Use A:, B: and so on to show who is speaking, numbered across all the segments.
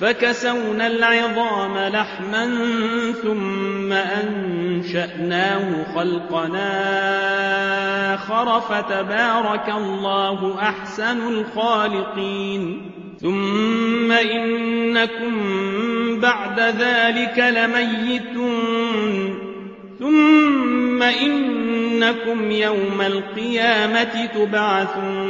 A: فكسونا العظام لحما ثم أنشأناه خلقنا آخر فتبارك الله أحسن الخالقين. ثم إنكم بعد ذلك لميتون. ثم إنكم يوم القيامة تبعثون.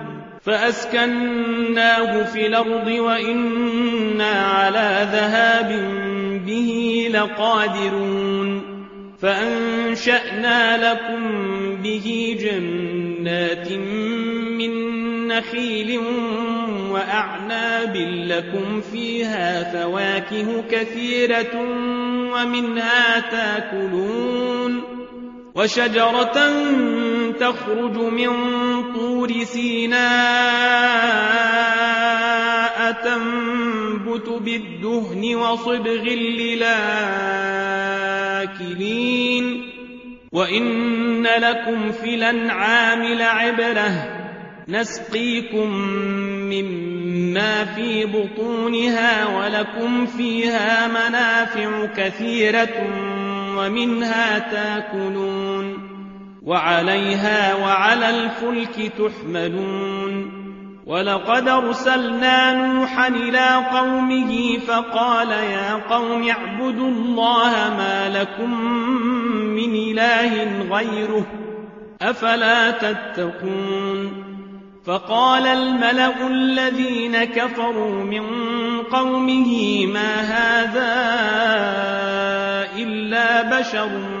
A: فأسكناه في الأرض وإنا على ذهاب به لقادرون فأنشأنا لكم به جنات من نخيل وأعناب لكم فيها فواكه كثيرة ومنها تاكلون وشجرة تخرج من طور سيناء تنبت بالدهن وصبغ للآكلين وإن لكم في الأنعام لعبرة نسقيكم مما في بطونها ولكم فيها منافع كثيرة ومنها تاكلون وعليها وعلى الفلك تحملون ولقد أرسلنا نوحا إلى قومه فقال يا قوم اعبدوا الله ما لكم من إله غيره أفلا تتقون فقال الملأ الذين كفروا من قومه ما هذا إلا بشر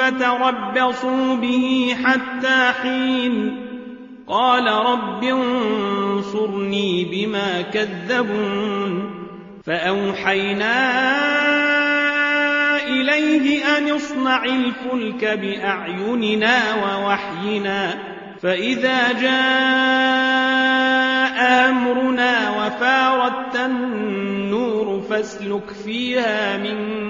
A: فتربصوا به حتى حين قال رب انصرني بما كذبون فأوحينا إليه أن اصنع الفلك بأعيننا ووحينا فإذا جاء أمرنا وفاردت النور فاسلك فيها من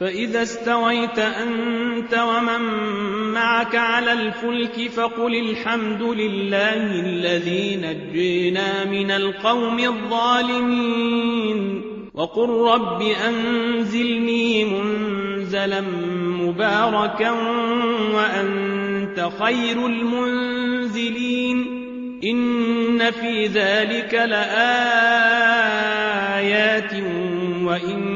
A: فإذا استويت أنت ومن معك على الفلك فقل الحمد لله الذي نجينا من القوم الظالمين. وقل رب أنزلني منزلا مباركا وأنت خير المنزلين. إن في ذلك لآيات وإن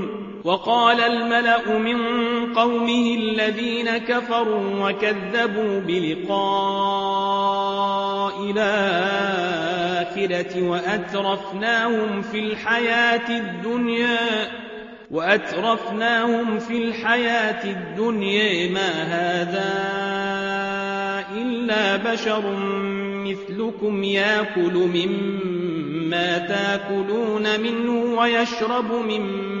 A: وقال الملأ من قومه الذين كفروا وكذبوا بلقاء الآخرة وأترفناهم في الحياة الدنيا وأترفناهم في الحياة الدنيا. ما هذا إلا بشر مثلكم يأكل مما تأكلون منه ويشرب مما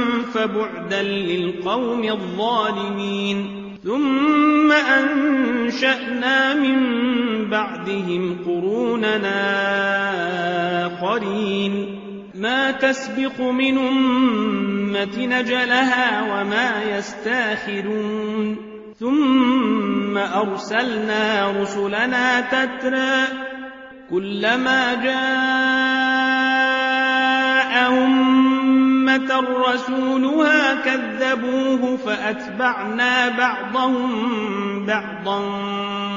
A: فبعدا للقوم الظالمين. ثم أنشأنا من بعدهم قروننا آخرين. ما تسبق من أمة نجلها وما يستاخرون. ثم أرسلنا رسلنا تترى كلما جاءهم أمة رسولها كذبوه فأتبعنا بعضهم بعضا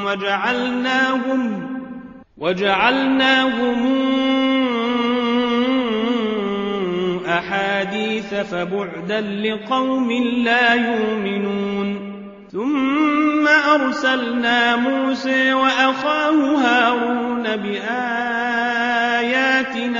A: وجعلناهم وجعلناهم أحاديث فبعدا لقوم لا يؤمنون. ثم أرسلنا موسى وأخاه هارون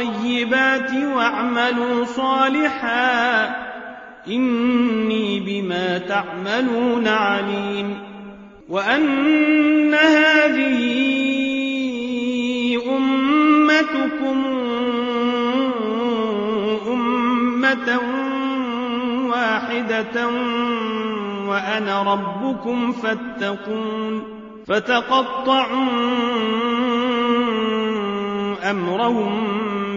A: الطيبات واعملوا صالحا. إني بما تعملون عليم. وأن هذه أمتكم أمة واحدة وأنا ربكم فاتقون. فتقطعوا أمرهم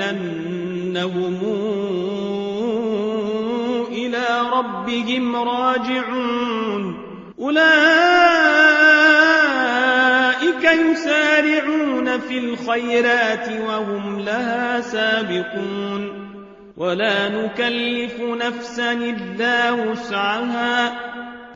A: أنهم إلى ربهم راجعون. أولئك يسارعون في الخيرات وهم لها سابقون. ولا نكلف نفسا إلا وسعها.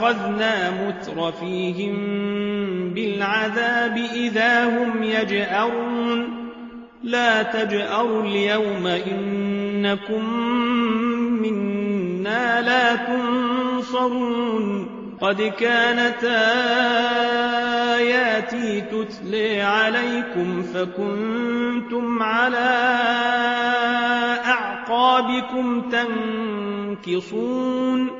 A: أخذنا مترفيهم بالعذاب إذا هم يجأرون. لا تجأروا اليوم إنكم منا لا تنصرون. قد كانت آياتي تتلي عليكم فكنتم على أعقابكم تنكصون.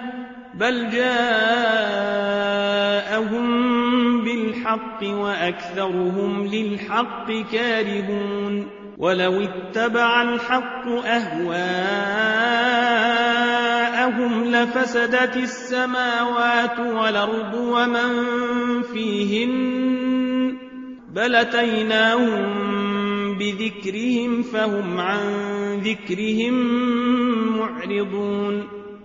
A: بل جاءهم بالحق وأكثرهم للحق كارهون ولو اتبع الحق أهواءهم لفسدت السماوات والأرض ومن فيهن بل أتيناهم بذكرهم فهم عن ذكرهم معرضون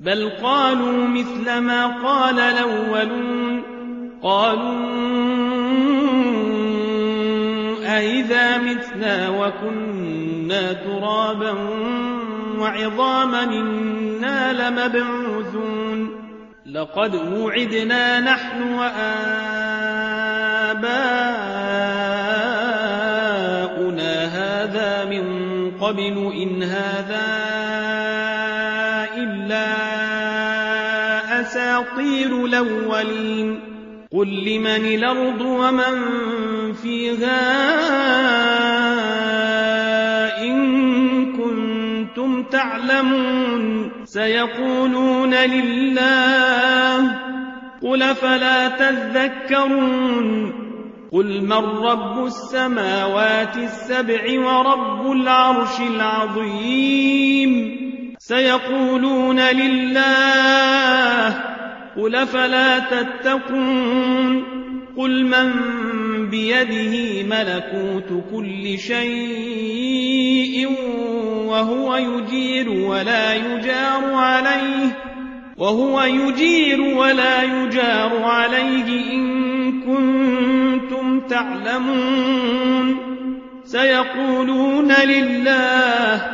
A: بل قالوا مثل ما قال الأولون. قالوا أئذا متنا وكنا ترابا وعظاما إنا لمبعوثون. لقد وعدنا نحن وآباؤنا هذا من قبل إن هذا إلا أساطير الأولين. قل لمن الأرض ومن فيها تعلمون. سيقولون لله. قل فلا تذكرون. قل من رب السماوات السبع ورب العرش العظيم. سيقولون لله قل فلا تتقون قل من بيده ملكوت كل شيء وهو يجير ولا يجار عليه وهو يجير ولا يجار عليه إن كنتم تعلمون سيقولون لله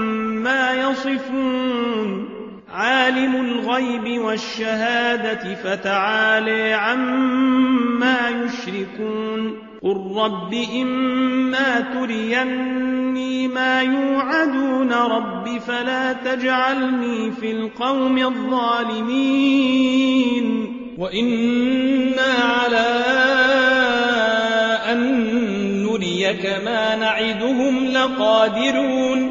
A: يصفون. عالم الغيب والشهادة فتعالي عما يشركون. قل رب إما تريني ما يوعدون رب فلا تجعلني في القوم الظالمين. وإنا على أن نريك ما نعدهم لقادرون.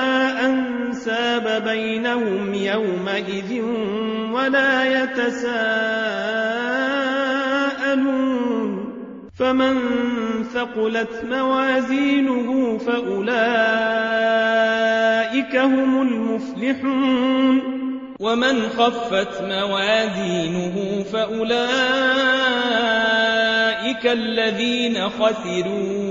A: أنساب بينهم يومئذ ولا يتساءلون. فمن ثقلت موازينه فأولئك هم المفلحون. ومن خفت موازينه فأولئك الذين خسروا.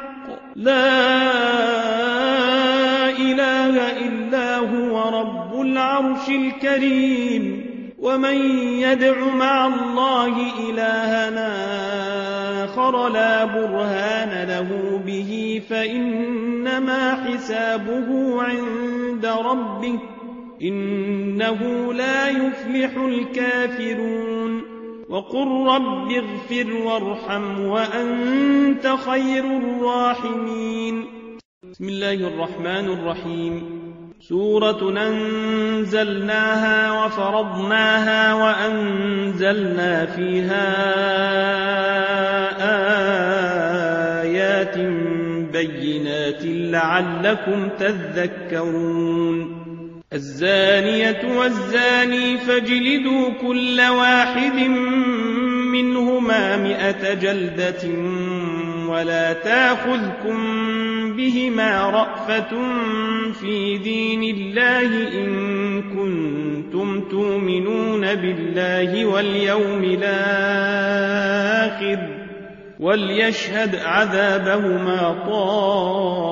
A: لا إله إلا هو رب العرش الكريم ومن يدع مع الله إلهنا آخر لا برهان له به فإنما حسابه عند ربه إنه لا يفلح الكافرون وقل رب اغفر وارحم وأنت خير الراحمين. بسم الله الرحمن الرحيم. سورة أنزلناها وفرضناها وأنزلنا فيها آيات بينات لعلكم تذكرون. الزانية والزاني فاجلدوا كل واحد منهما مئة جلدة ولا تأخذكم بهما رأفة في دين الله إن كنتم تؤمنون بالله واليوم الآخر وليشهد عذابهما طائفة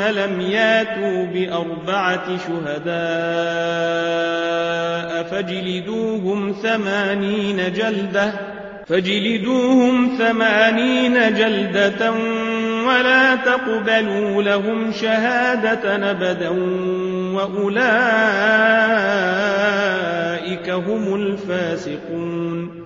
A: لم ياتوا بأربعة شهداء فاجلدوهم ثمانين جلدة فاجلدوهم ثمانين جلدة ولا تقبلوا لهم شهادة أبدا وأولئك هم الفاسقون.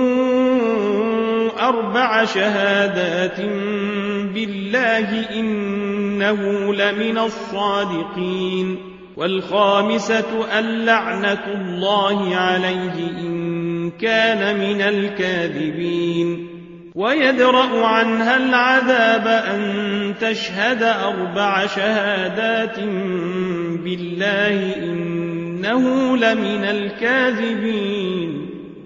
A: أربع شهادات بالله إنه لمن الصادقين والخامسة اللعنة الله عليه إن كان من الكاذبين. ويدرأ عنها العذاب أن تشهد أربع شهادات بالله إنه لمن الكاذبين.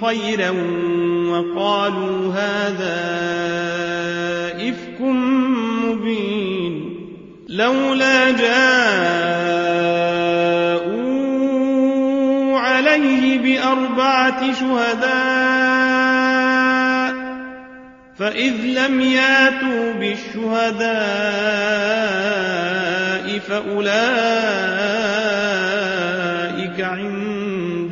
A: خيرا وقالوا هذا إفك مبين لولا جاءوا عليه بأربعة شهداء فإذ لم ياتوا بالشهداء فأولئك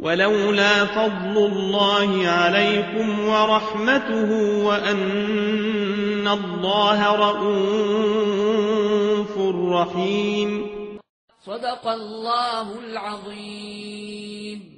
A: ولولا فضل الله عليكم ورحمته وأن الله رؤوف رحيم.
B: صدق الله العظيم.